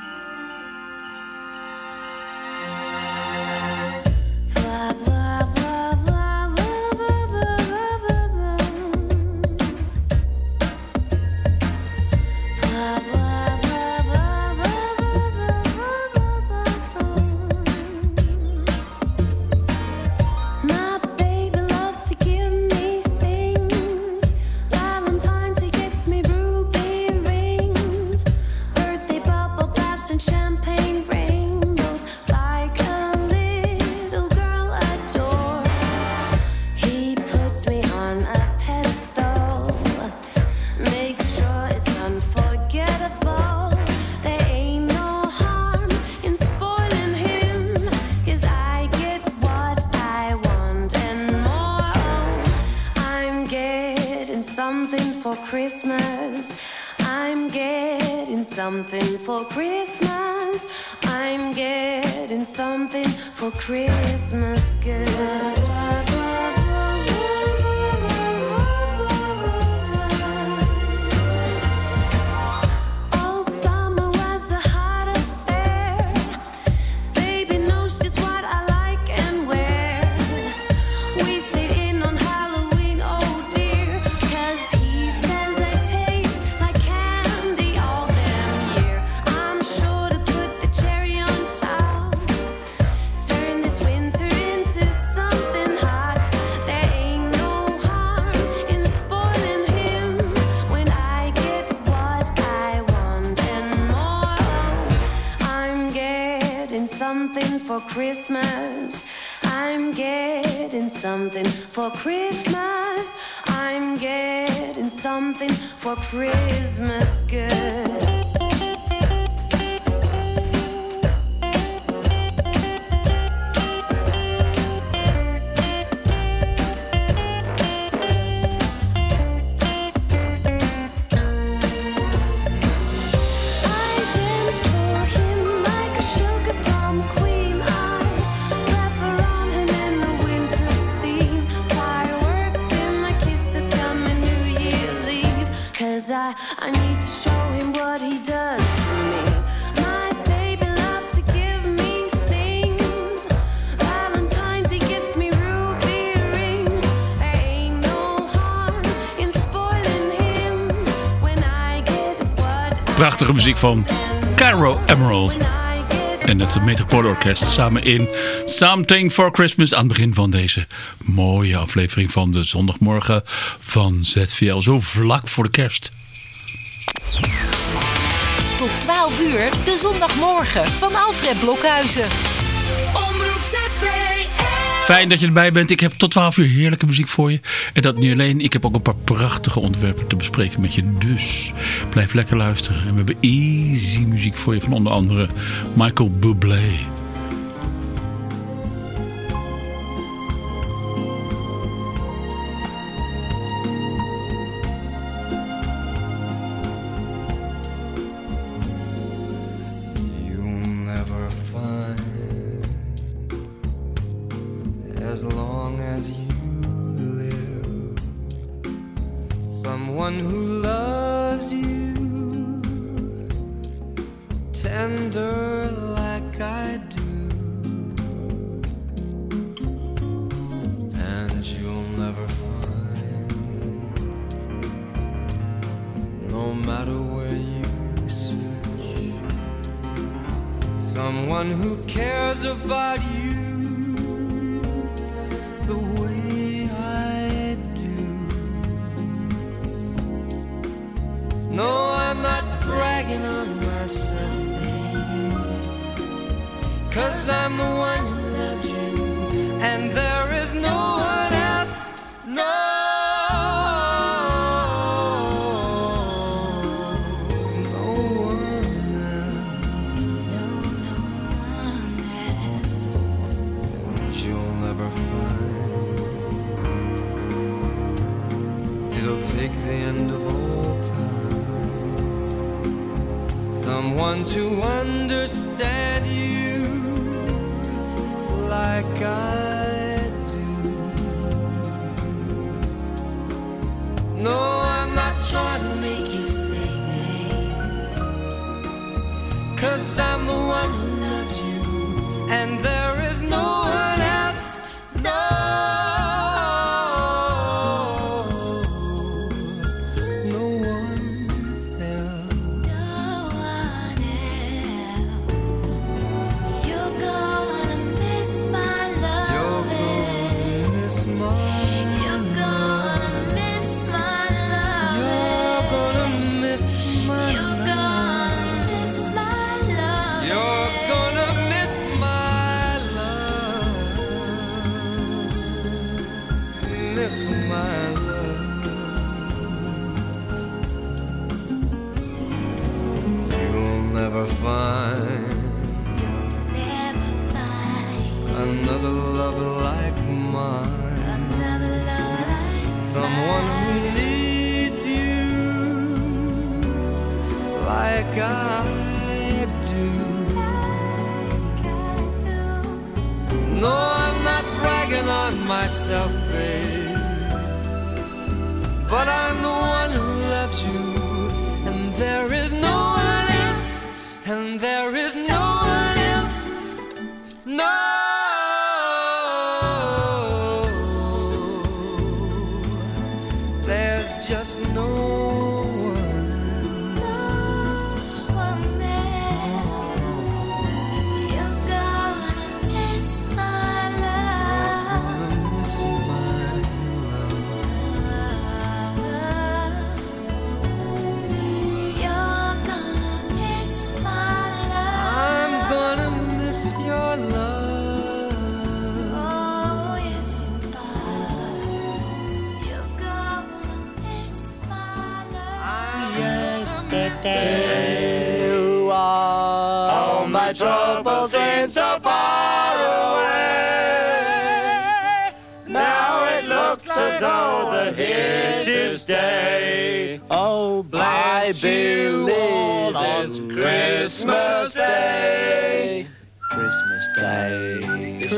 something Christmas. I'm getting something for Christmas. I'm getting something for Christmas good. Muziek van Cairo Emerald. En het Metropoolorkest samen in Something for Christmas aan het begin van deze mooie aflevering van de zondagmorgen van ZVL. Zo vlak voor de kerst. Tot 12 uur, de zondagmorgen van Alfred Blokhuizen. Fijn dat je erbij bent. Ik heb tot 12 uur heerlijke muziek voor je. En dat niet alleen. Ik heb ook een paar prachtige onderwerpen te bespreken met je. Dus blijf lekker luisteren. En we hebben easy muziek voor je van onder andere Michael Bublé. one who loves you tender like I do, and you'll never find, no matter where you search, someone who cares about you.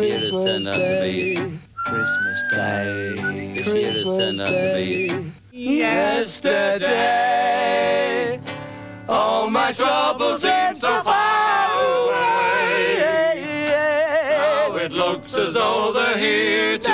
Year has turned out to be. Christmas Day. This year has turned out to be. Yesterday, all my troubles seem so far away. Now it looks as though they're here to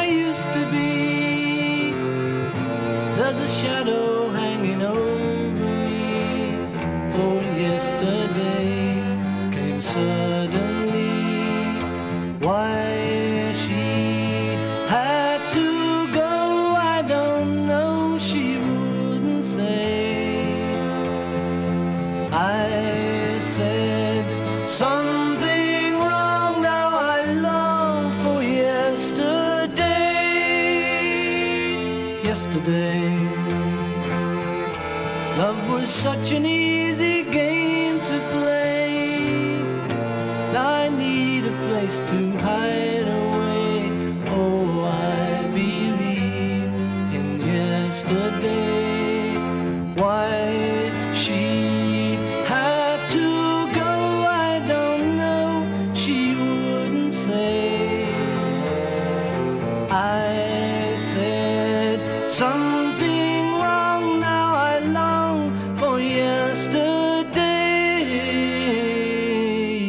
something wrong. Now I long for yesterday.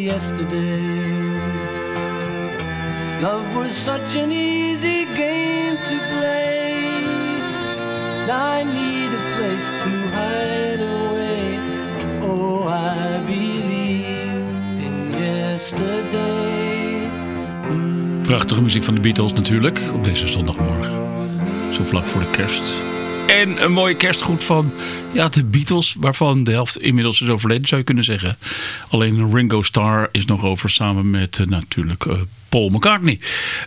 Yesterday, love was such an easy game to play. I need a place to hide away. Oh, I believe in yesterday. Prachtige muziek van de Beatles natuurlijk. Op deze zondagmorgen vlak voor de kerst. En een mooie kerstgoed van ja, de Beatles, waarvan de helft inmiddels is overleden, zou je kunnen zeggen. Alleen Ringo Starr is nog over, samen met eh, natuurlijk eh, Paul McCartney.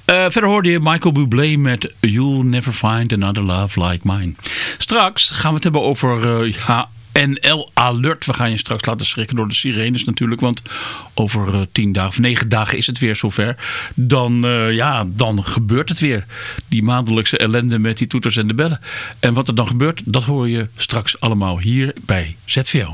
Eh, verder hoorde je Michael Bublé met You'll Never Find Another Love Like Mine. Straks gaan we het hebben over ja, NL Alert. We gaan je straks laten schrikken door de sirenes natuurlijk. Want over eh, tien dagen of negen dagen is het weer zover. Dan, eh, ja, dan gebeurt het weer. Die maandelijkse ellende met die toeters en de bellen. En wat er dan gebeurt, dat hoor je straks allemaal hier bij ZVL.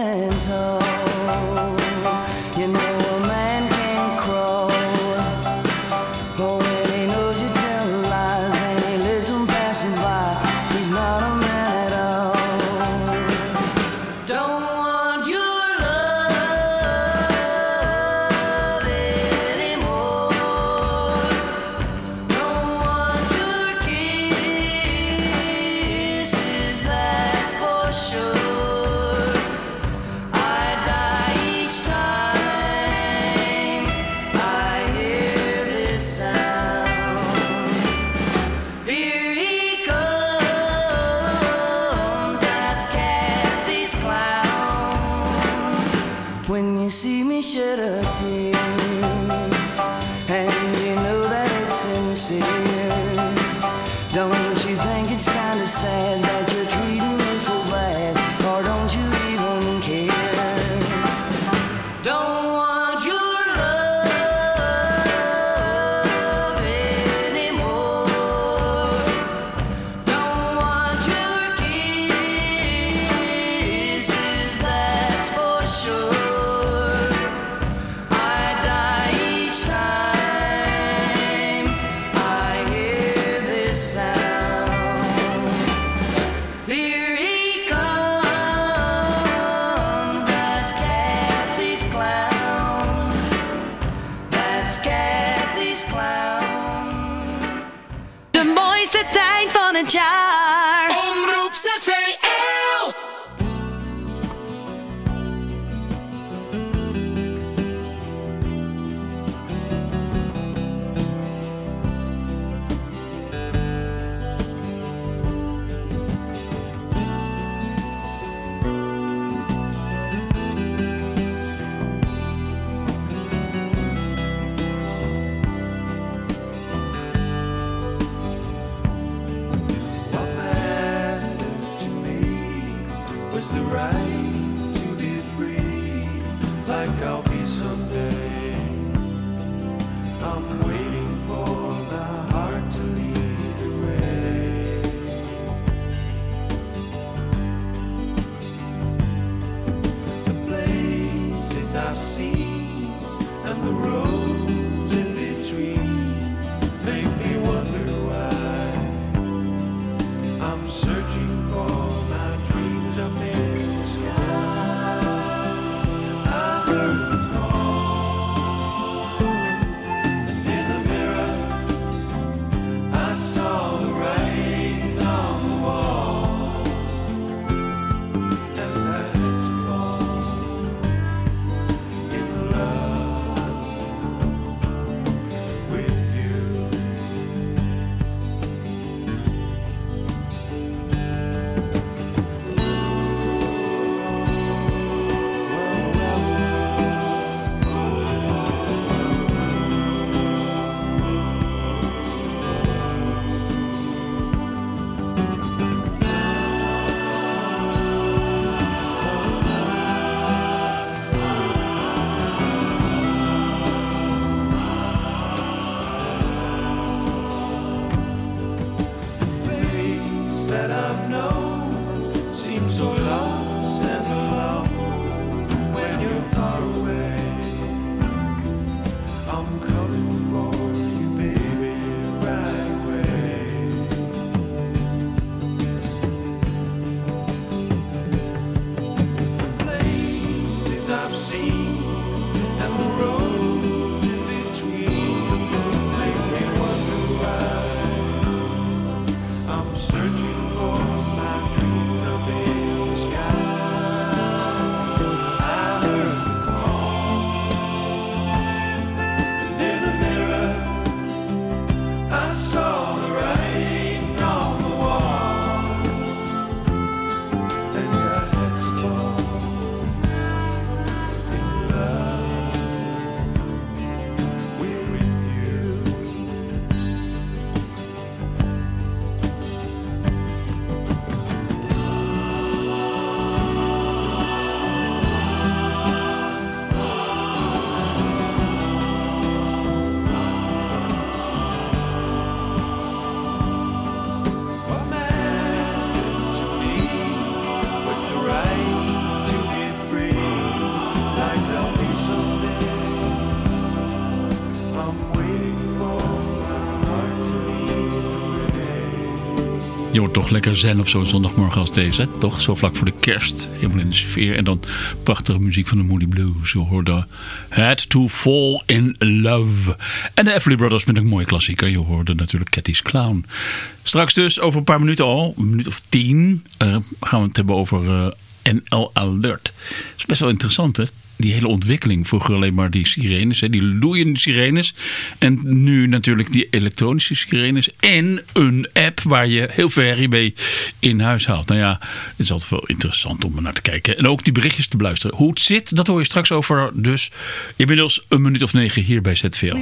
time. Oh. Toch lekker zen op zo'n zondagmorgen als deze. Toch? Zo vlak voor de kerst. Helemaal in de sfeer. En dan prachtige muziek van de Moody Blues. Je hoorde Had to Fall in Love. En de Everly Brothers met een mooie klassieker. Je hoorde natuurlijk Cathy's Clown. Straks dus over een paar minuten al. Een minuut of tien. Uh, gaan we het hebben over uh, NL Alert. Dat is best wel interessant hè die hele ontwikkeling. Vroeger alleen maar die sirenes, hè, die loeiende sirenes. En nu natuurlijk die elektronische sirenes. En een app waar je heel veel herrie mee in huis haalt. Nou ja, het is altijd wel interessant om er naar te kijken. En ook die berichtjes te beluisteren. Hoe het zit, dat hoor je straks over. Dus inmiddels een minuut of negen hier bij ZVL.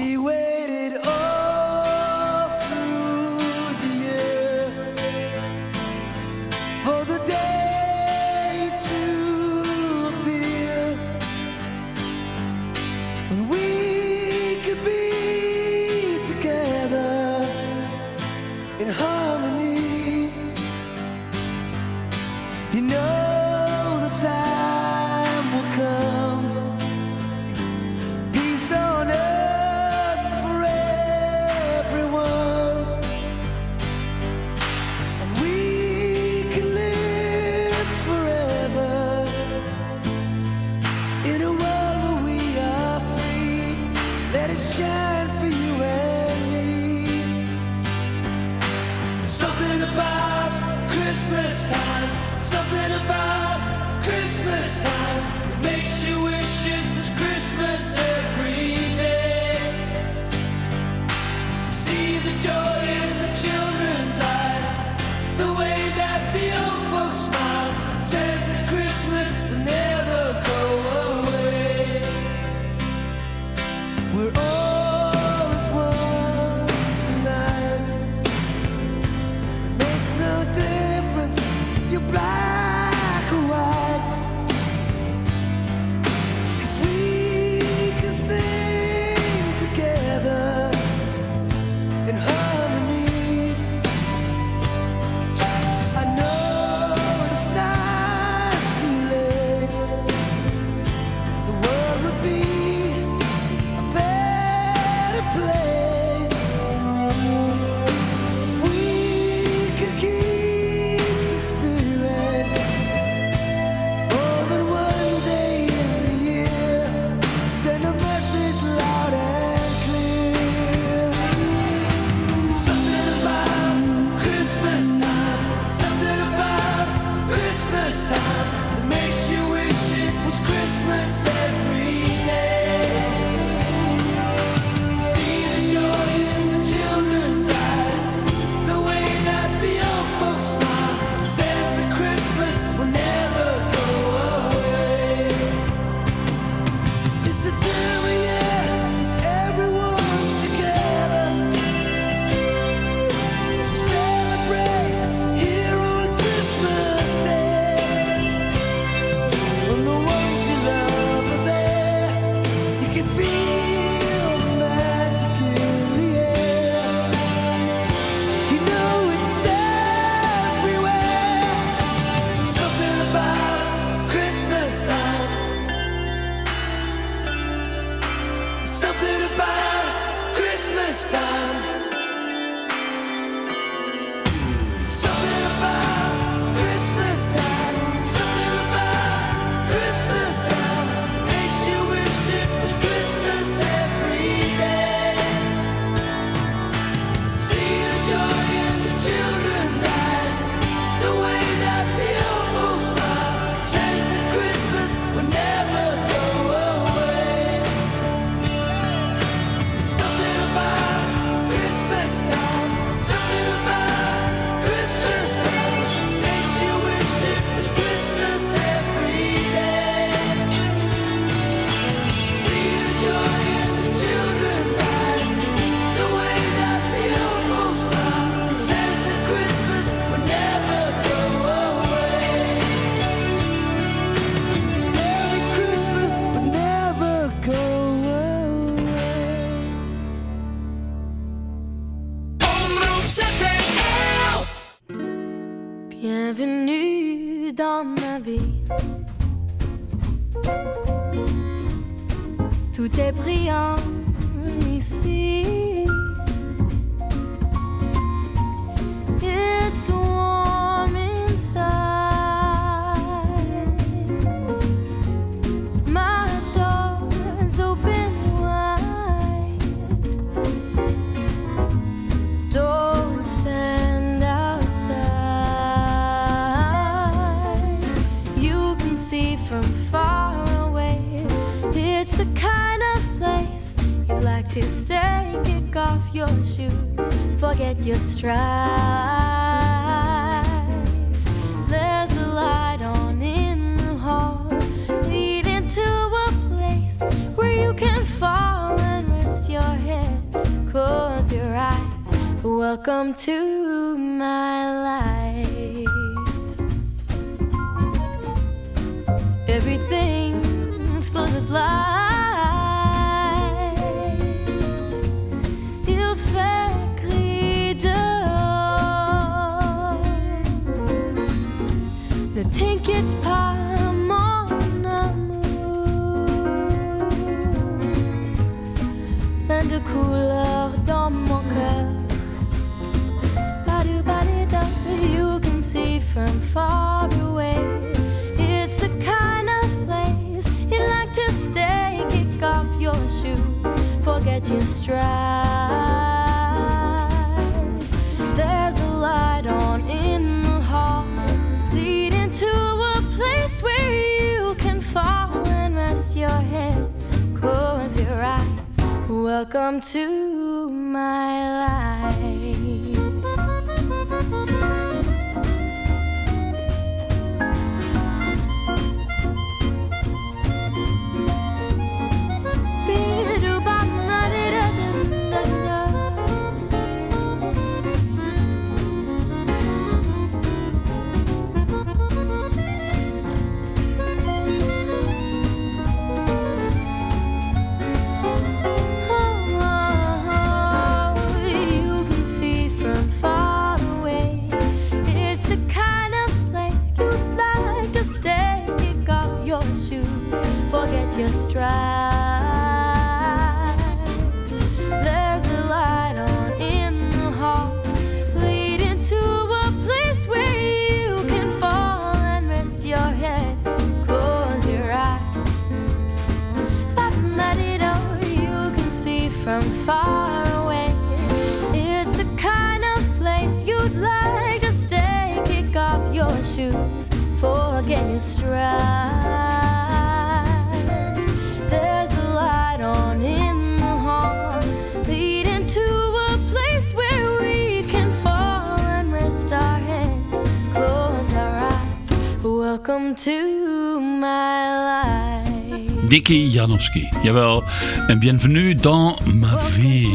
To my life. Dickie Janowski. Jawel. En bienvenue dans ma vie.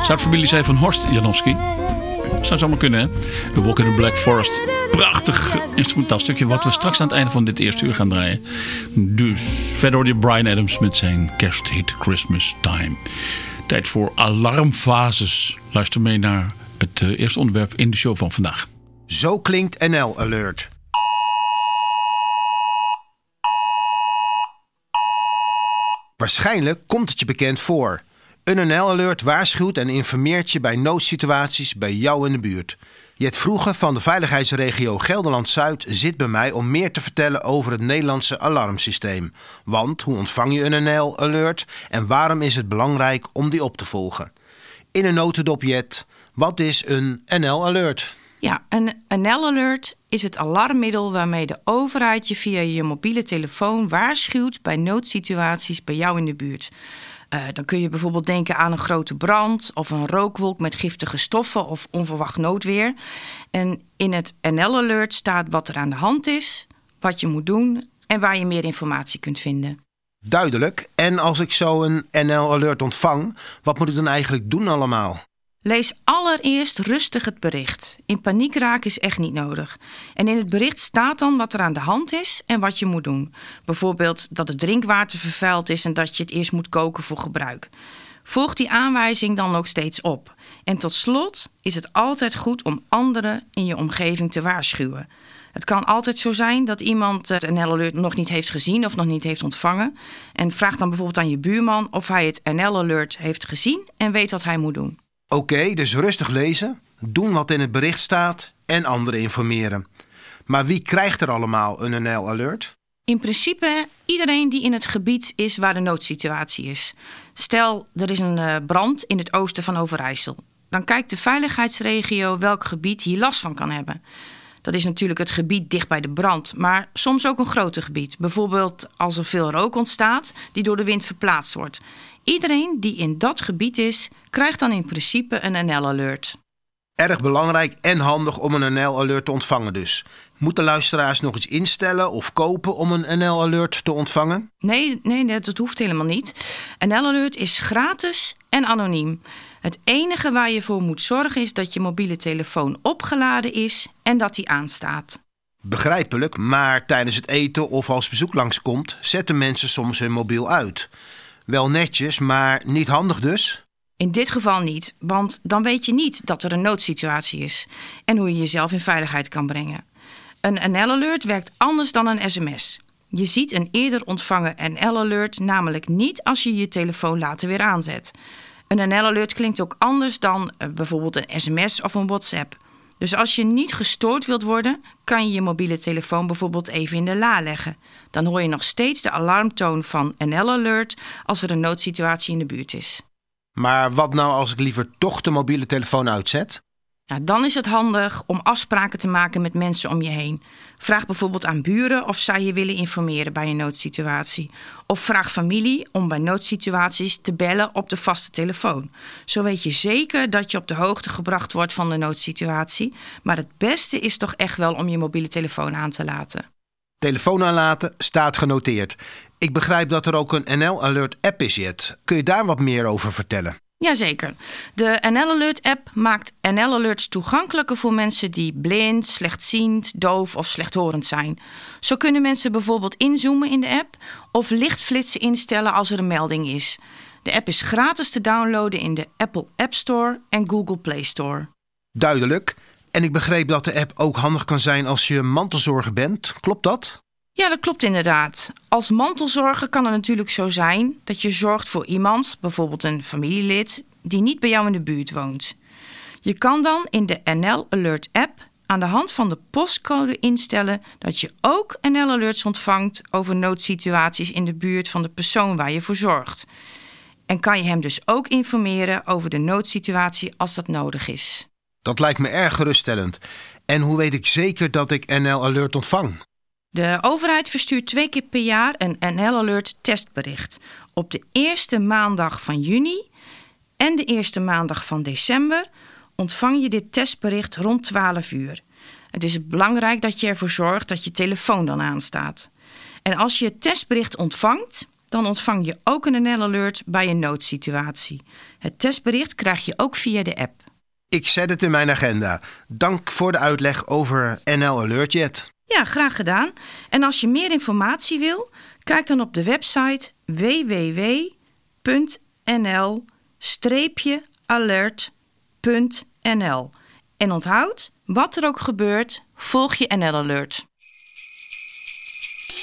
Zou het familie zijn van Horst Janowski? Zou zomaar kunnen, hè? The Walk in the Black Forest. Prachtig instrumentaal stukje wat we straks aan het einde van dit eerste uur gaan draaien. Dus verder hoor je Brian Adams met zijn kersthit Christmas Time. Tijd voor alarmfases. Luister mee naar het eh, eerste onderwerp in de show van vandaag. Zo klinkt NL Alert. Waarschijnlijk komt het je bekend voor. Een NL Alert waarschuwt en informeert je bij noodsituaties bij jou in de buurt. Jet Vroege van de veiligheidsregio Gelderland-Zuid zit bij mij om meer te vertellen over het Nederlandse alarmsysteem. Want hoe ontvang je een NL Alert en waarom is het belangrijk om die op te volgen? In een notendop Jet, wat is een NL Alert? Ja, een NL-alert is het alarmmiddel waarmee de overheid je via je mobiele telefoon waarschuwt bij noodsituaties bij jou in de buurt. Eh, dan kun je bijvoorbeeld denken aan een grote brand of een rookwolk met giftige stoffen of onverwacht noodweer. En in het NL-alert staat wat er aan de hand is, wat je moet doen en waar je meer informatie kunt vinden. Duidelijk. En als ik zo een NL Alert ontvang, wat moet ik dan eigenlijk doen allemaal? Lees allereerst rustig het bericht. In paniek raken is echt niet nodig. En in het bericht staat dan wat er aan de hand is en wat je moet doen. Bijvoorbeeld dat het drinkwater vervuild is en dat je het eerst moet koken voor gebruik. Volg die aanwijzing dan ook steeds op. En tot slot is het altijd goed om anderen in je omgeving te waarschuwen. Het kan altijd zo zijn dat iemand het NL-alert nog niet heeft gezien of nog niet heeft ontvangen. En vraag dan bijvoorbeeld aan je buurman of hij het NL-alert heeft gezien en weet wat hij moet doen. Oké, dus rustig lezen, doen wat in het bericht staat en anderen informeren. Maar wie krijgt er allemaal een NL Alert? In principe iedereen die in het gebied is waar de noodsituatie is. Stel, er is een eh, brand in het oosten van Overijssel. Dan kijkt de veiligheidsregio welk gebied hier last van kan hebben. Dat is natuurlijk het gebied dicht bij de brand, maar soms ook een groter gebied. Bijvoorbeeld als er veel rook ontstaat die door de wind verplaatst wordt. Iedereen die in dat gebied is, krijgt dan in principe een NL-alert. Erg belangrijk en handig om een NL-alert te ontvangen dus. Moeten luisteraars nog iets instellen of kopen om een NL-alert te ontvangen? Nee, nee, nee, dat hoeft helemaal niet. NL-alert is gratis en anoniem. Het enige waar je voor moet zorgen is dat je mobiele telefoon opgeladen is en dat die aanstaat. Begrijpelijk, maar tijdens het eten of als bezoek langskomt, zetten mensen soms hun mobiel uit. Wel netjes, maar niet handig dus. In dit geval niet, want dan weet je niet dat er een noodsituatie is en hoe je jezelf in veiligheid kan brengen. Een NL-alert werkt anders dan een sms. Je ziet een eerder ontvangen NL-alert namelijk niet als je je telefoon later weer aanzet. Een NL-alert klinkt ook anders dan eh, bijvoorbeeld een sms of een WhatsApp. Dus als je niet gestoord wilt worden, kan je je mobiele telefoon bijvoorbeeld even in de la leggen. Dan hoor je nog steeds de alarmtoon van NL-alert als er een noodsituatie in de buurt is. Maar wat nou als ik liever toch de mobiele telefoon uitzet? Nou, dan is het handig om afspraken te maken met mensen om je heen. Vraag bijvoorbeeld aan buren of zij je willen informeren bij een noodsituatie. Of vraag familie om bij noodsituaties te bellen op de vaste telefoon. Zo weet je zeker dat je op de hoogte gebracht wordt van de noodsituatie. Maar het beste is toch echt wel om je mobiele telefoon aan te laten. Telefoon aanlaten staat genoteerd. Ik begrijp dat er ook een NL Alert app is, Jet. Kun je daar wat meer over vertellen? Jazeker. De NL Alert app maakt NL Alerts toegankelijker voor mensen die blind, slechtziend, doof of slechthorend zijn. Zo kunnen mensen bijvoorbeeld inzoomen in de app of lichtflitsen instellen als er een melding is. De app is gratis te downloaden in de Apple App Store en Google Play Store. Duidelijk. En ik begreep dat de app ook handig kan zijn als je mantelzorger bent. Klopt dat? Ja, dat klopt inderdaad. Als mantelzorger kan het natuurlijk zo zijn dat je zorgt voor iemand, bijvoorbeeld een familielid, die niet bij jou in de buurt woont. Je kan dan in de NL Alert app aan de hand van de postcode instellen dat je ook NL Alerts ontvangt over noodsituaties in de buurt van de persoon waar je voor zorgt. En kan je hem dus ook informeren over de noodsituatie als dat nodig is. Dat lijkt me erg geruststellend. En hoe weet ik zeker dat ik NL Alert ontvang? De overheid verstuurt twee keer per jaar een NL Alert testbericht. Op de eerste maandag van juni en de eerste maandag van december ontvang je dit testbericht rond 12 uur. Het is belangrijk dat je ervoor zorgt dat je telefoon dan aanstaat. En als je het testbericht ontvangt, dan ontvang je ook een NL Alert bij een noodsituatie. Het testbericht krijg je ook via de app. Ik zet het in mijn agenda. Dank voor de uitleg over NL Alert Jet. Ja, graag gedaan. En als je meer informatie wil, kijk dan op de website www.nl-alert.nl. En onthoud, wat er ook gebeurt, volg je NL Alert.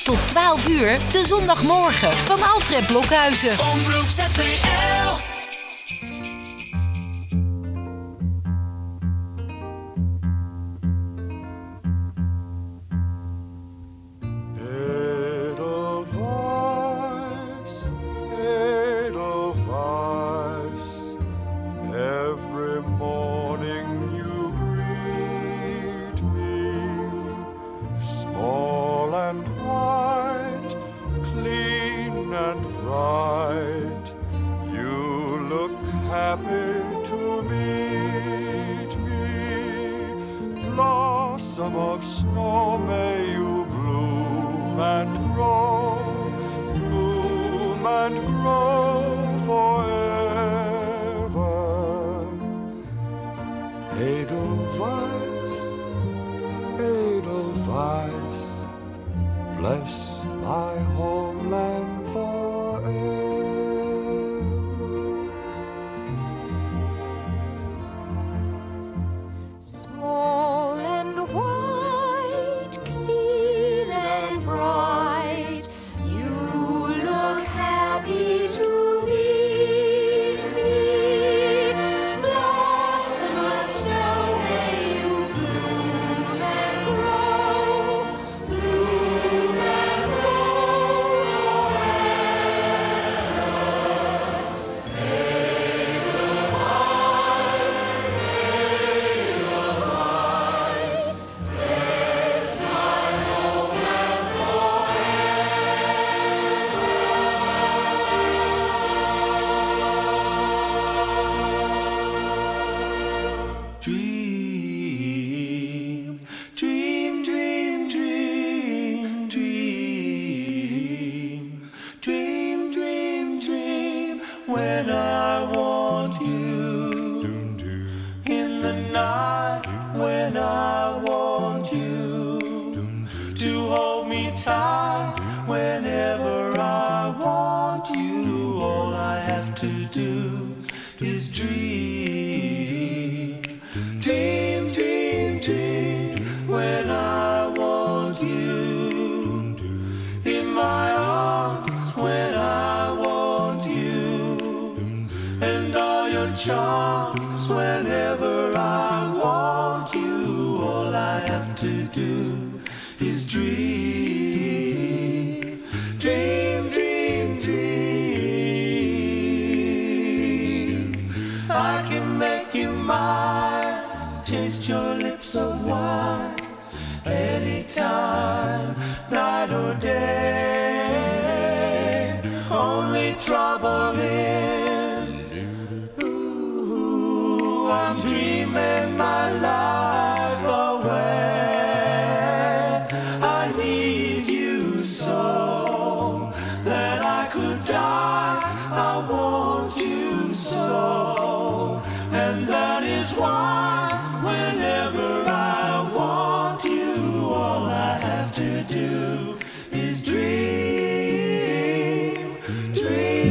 Tot 12 uur, de zondagmorgen van Alfred Blokhuizen. Omroep ZVL.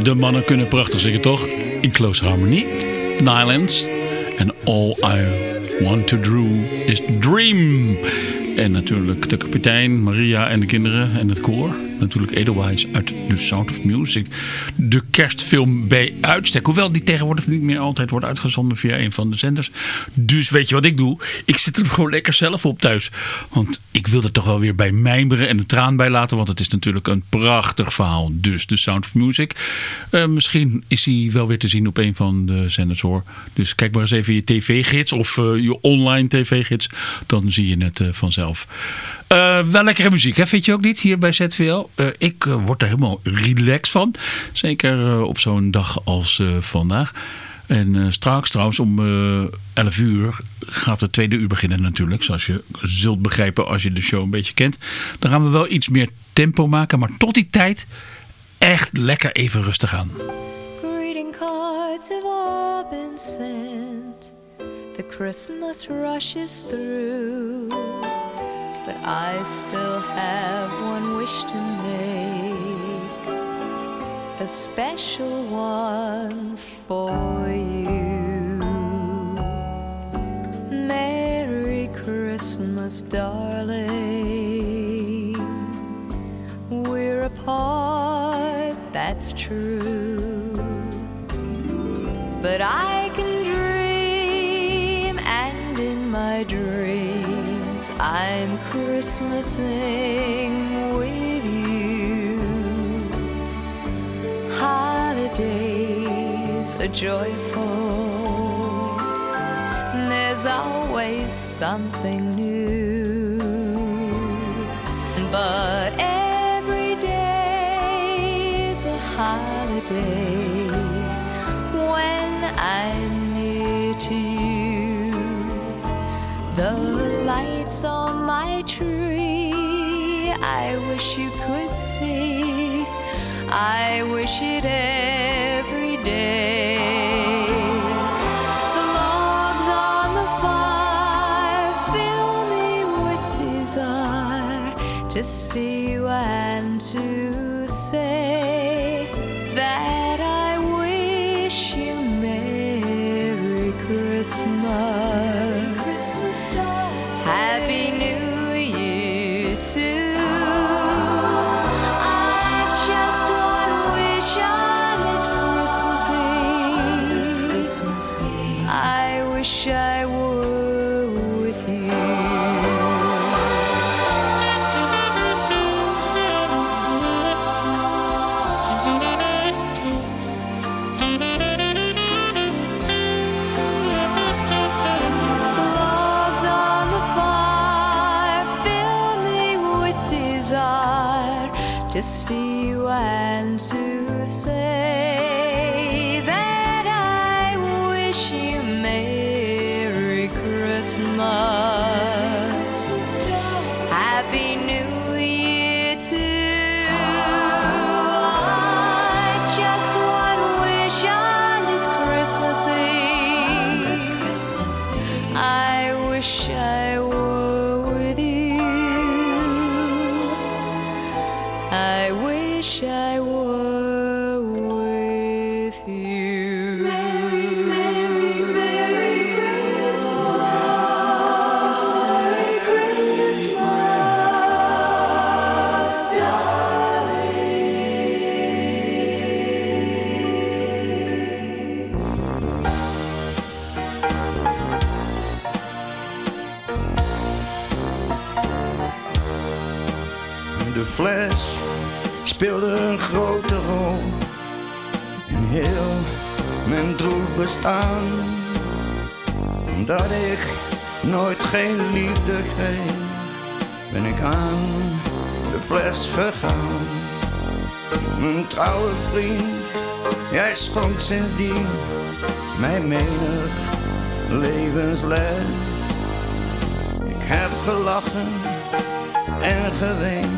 De mannen kunnen prachtig zingen, toch? In close harmony. Nylands. En all I want to do is dream. En natuurlijk de kapitein, Maria en de kinderen en het koor. Natuurlijk Edelweiss uit The Sound of Music. De kerstfilm bij uitstek. Hoewel die tegenwoordig niet meer altijd wordt uitgezonden via een van de zenders. Dus weet je wat ik doe? Ik zit er gewoon lekker zelf op thuis. Want ik wil er toch wel weer bij mijmeren en een traan bij laten. Want het is natuurlijk een prachtig verhaal. Dus The Sound of Music. Eh, misschien is hij wel weer te zien op een van de zenders hoor. Dus kijk maar eens even je tv-gids of eh, je online tv-gids. Dan zie je het eh, vanzelf. Eh, wel lekkere muziek, hè? vind je ook niet hier bij ZVL? Eh, ik eh, word er helemaal relaxed van. Zeker op zo'n dag als vandaag. En straks trouwens om eh 11 uur gaat het tweede uur beginnen natuurlijk. Zoals je zult begrijpen als je de show een beetje kent. Dan gaan we wel iets meer tempo maken. Maar tot die tijd echt lekker even rustig aan. Greeting cards have all been sent. The Christmas rush is through. But I still have one wish to make. A special one for you. Merry Christmas, darling. We're apart, that's true. But I can dream, and in my dreams, I'm Christmasing with you. Holidays are joyful, there's always something new. Wish you could see. I wish it every day. The logs on the fire fill me with desire to see fles speelde een grote rol in heel mijn droef bestaan. Omdat ik nooit geen liefde kreeg, ben ik aan de fles gegaan. Mijn trouwe vriend, jij schonk sindsdien mij menig levensles. Ik heb gelachen en geweend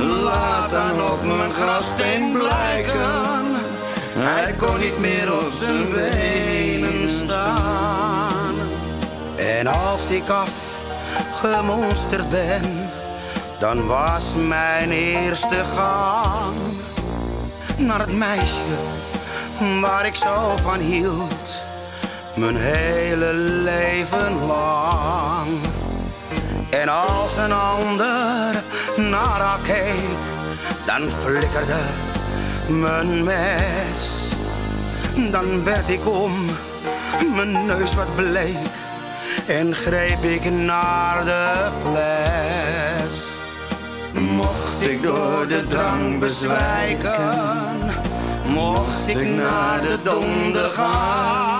Laat dan op mijn grafsteen blijken. Hij kon niet meer op zijn benen staan. En als ik afgemonsterd ben, dan was mijn eerste gang naar het meisje waar ik zo van hield. Mijn hele leven lang. En als een ander naar haar keek, dan flikkerde mijn mes. Dan werd ik om, mijn neus wat bleek en greep ik naar de fles. Mocht ik door de drang bezwijken, mocht ik naar de donder gaan.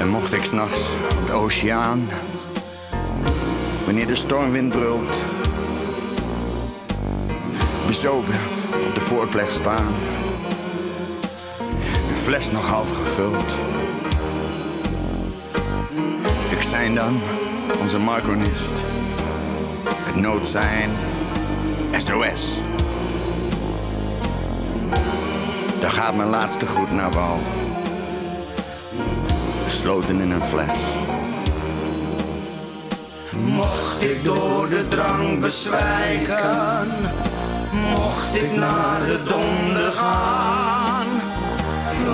En mocht ik s'nachts op de oceaan, wanneer de stormwind brult, bezopen op de voorpleeg staan, de fles nog half gevuld. Ik zijn dan onze marconist, het nood zijn SOS. Daar gaat mijn laatste groet naar wal gesloten in een fles. Mocht ik door de drang bezwijken, mocht ik naar de donder gaan,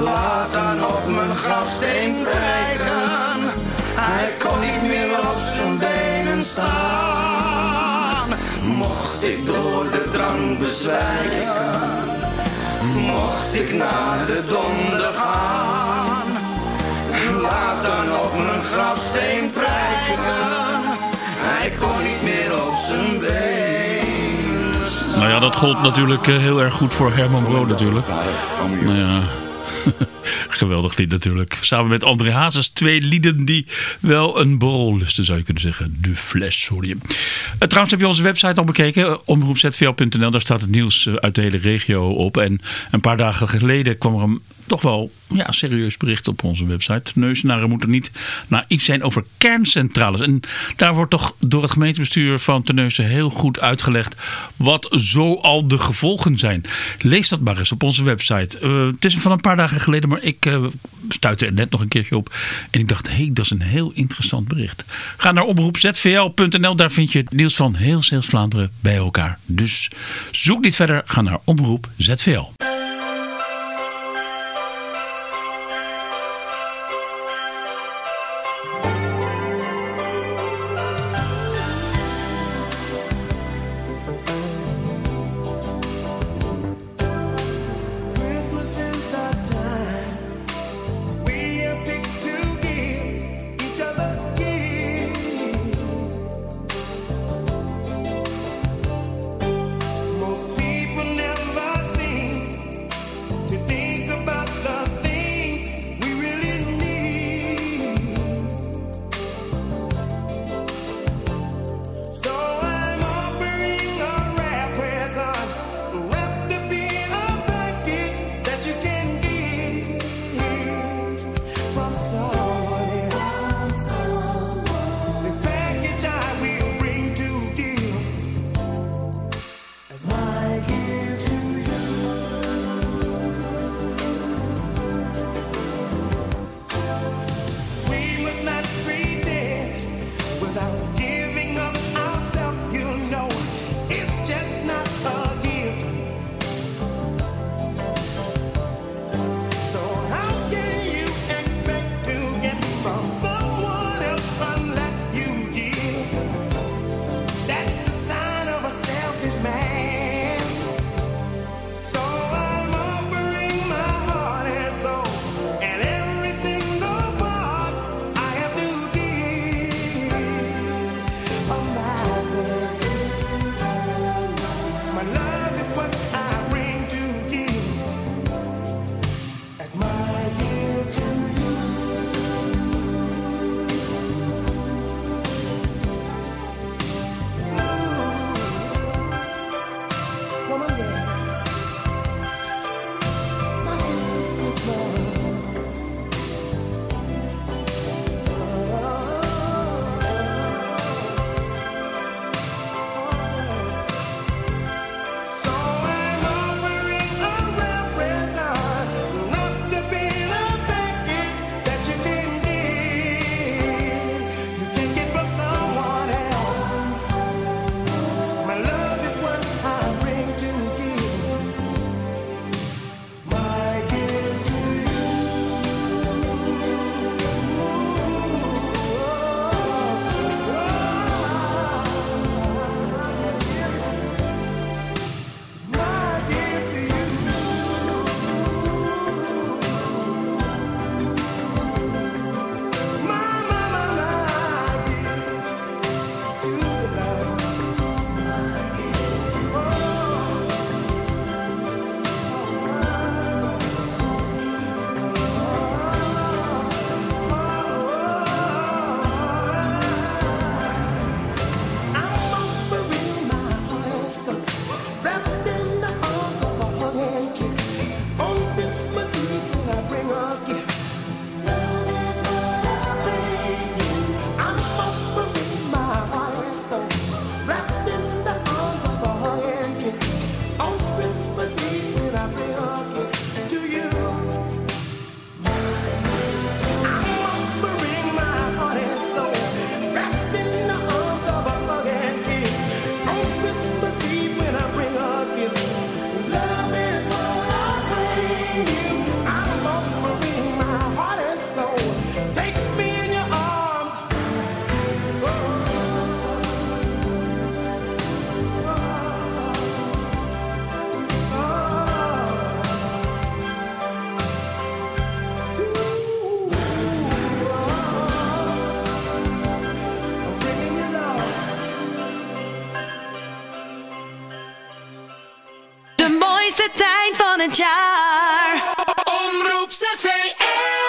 laat dan op mijn grafsteen prijken. Hij kon niet meer op zijn benen staan. Mocht ik door de drang bezwijken, mocht ik naar de donder grafsteen prijken. Hij kon niet meer op zijn staan. Nou ja, dat gold natuurlijk eh, heel erg goed voor Herman Brood natuurlijk. Nou ja, geweldig lied natuurlijk. Samen met André Hazes, twee lieden die wel een borrel lusten zou je kunnen zeggen. De fles, sorry. Uh, trouwens heb je onze website al bekeken, omroepzvl.nl. Daar staat het nieuws eh, uit de hele regio op. En een paar dagen geleden kwam er een toch wel ja, serieus bericht op onze website. Neuzenaren moeten niet naïef zijn over kerncentrales. En daar wordt toch door het gemeentebestuur van Terneuzen heel goed uitgelegd wat zo al de gevolgen zijn. Lees dat maar eens op onze website. Uh, het is van een paar dagen geleden, maar ik uh, stuitte er net nog een keertje op. En ik dacht, hé, hey, dat is een heel interessant bericht. Ga naar omroepzvl.nl, daar vind je het nieuws van heel Zeeuws-Vlaanderen bij elkaar. Dus zoek niet verder, ga naar Omroep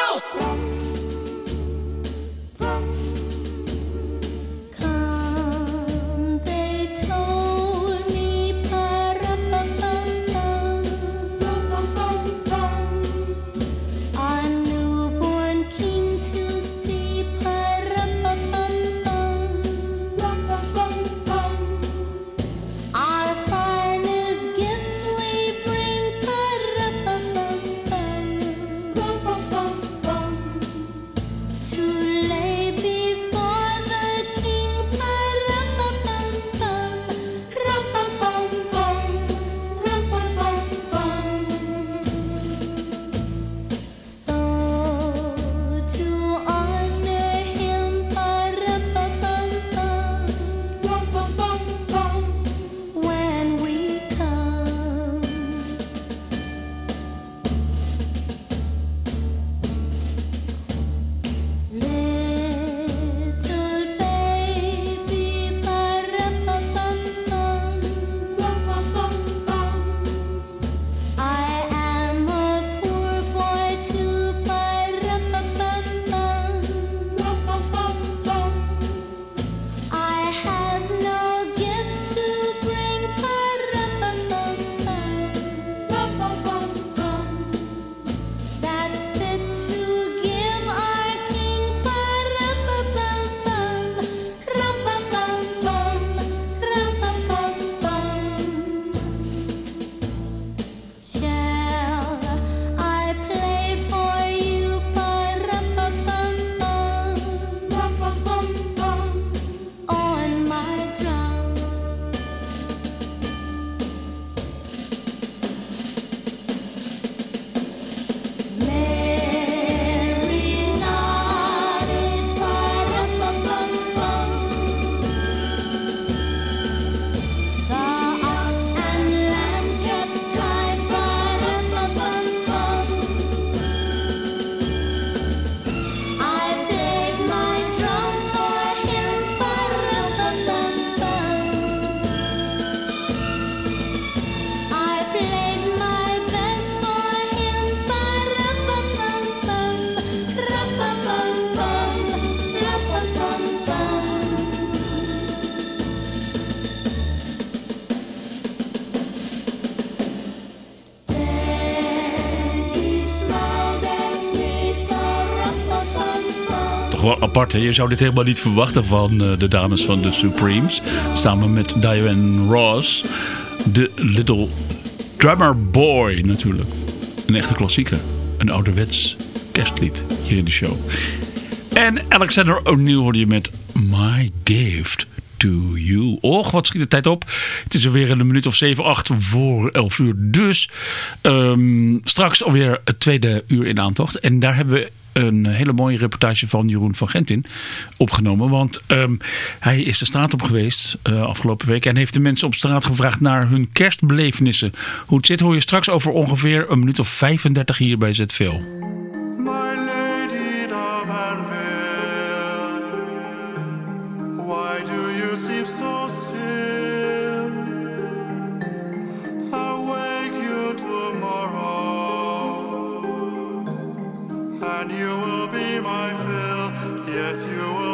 ZVL. Apart? Je zou dit helemaal niet verwachten van eh, de dames van de Supremes. Samen met Diane Ross. De Little Drummer Boy natuurlijk. Een echte klassieker. Een ouderwets kerstlied hier in de show. En Alexander O'Neill hoorde je met My Gift to You. Och, wat schiet de tijd op. Het is alweer een minuut of 7, 8 voor 11 uur. Dus ehm, straks alweer het tweede uur in aantocht. En daar hebben we een hele mooie reportage van Jeroen van Gentin opgenomen. Want ehm, hij is de straat op geweest eh, afgelopen week. En heeft de mensen op straat gevraagd naar hun kerstbelevenissen. Hoe het zit hoor je straks over ongeveer een minuut of 35 hier bij ZVL. My and you will be my fill. Yes, you will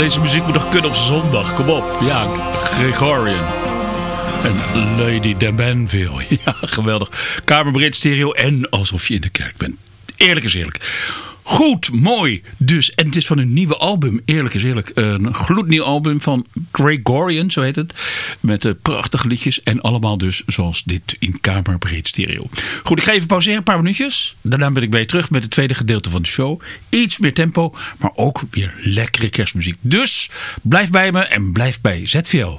deze muziek moet nog kunnen op zondag. Kom op. Ja, Gregorian. En Lady de Banville. Ja, geweldig. Kamerbreed stereo en alsof je in de kerk bent. Eerlijk is eerlijk. Goed, mooi. Dus, en het is van een nieuwe album. Eerlijk is eerlijk. Een gloednieuw album van Gregorian, zo heet het. Met uh, prachtige liedjes. En allemaal dus zoals dit in kamerbreed stereo. Goed, ik ga even pauzeren, een paar minuutjes. Daarna ben ik bij je terug met het tweede gedeelte van de show. Iets meer tempo, maar ook weer lekkere kerstmuziek. Dus blijf bij me en blijf bij ZVL.